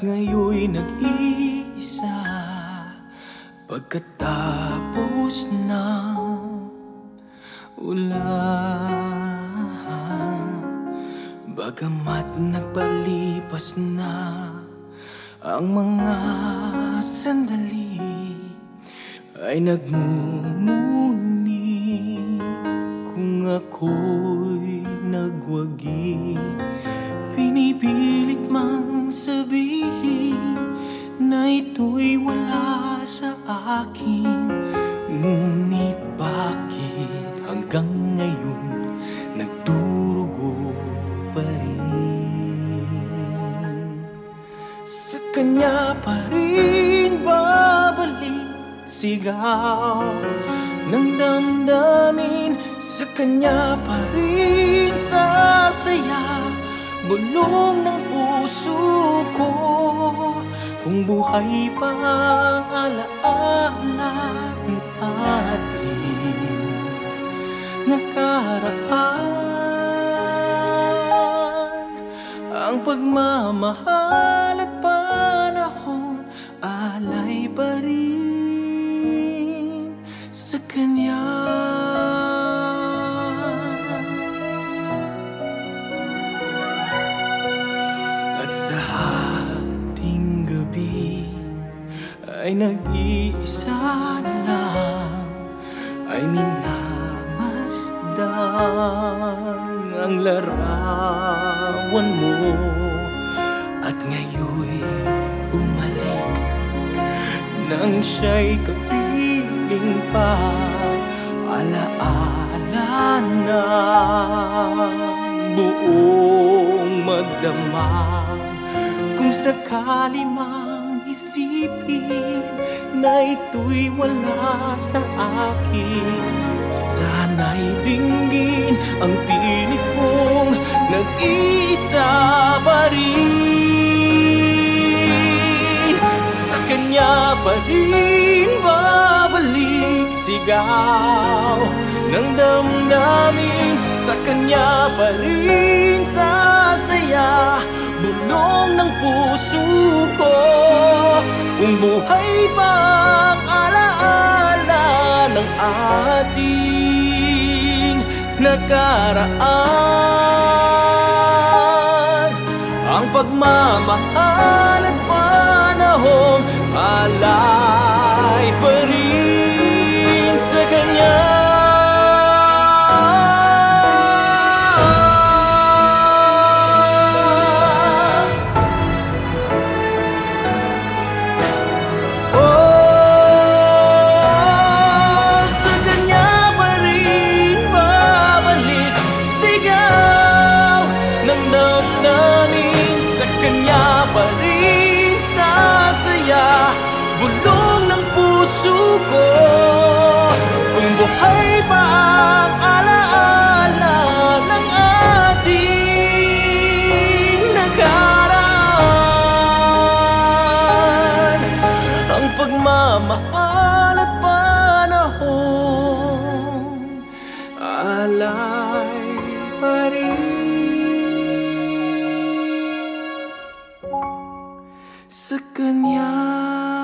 ngayon'y nag-iisa Pagkatapos ng ulan Bagamat nagpalipas na ang mga sandali Ay nagmumuni kung ako'y nagwagi akin. Ngunit bakit hanggang ngayon nagdurugo pa rin? Sa kanya pa rin babalik sigaw ng damdamin. Sa kanya pa rin sasaya bulong ng puso ko Kung buhay pa ang alaala ng ating nakaraan Ang pagmamahal at panahon alay pa rin ay nag-iisa na lang Ay minamasdan ang larawan mo. At ngayon'y bumalik nang siya'y kapiling pa Alaala na buong magdama Kung sakali mang isipin Na ito'y wala sa akin. Sana'y dinggin ang tinig kong Nag-iisa pa rin. Sa kanya pa rin babalik sigaw Ng damdamin Sa kanya pa rin sasaya Bulong ng puso ko Kung buhay pa ang alaala ng ating nakaraan? Ang pagmamahal at panahon alay pa rin damdamin Sa kanya pa rin sasaya. Bulong ng puso ko Kung buhay pa ang alaala ng ating nakaraan Ang pagmamahal sa kanya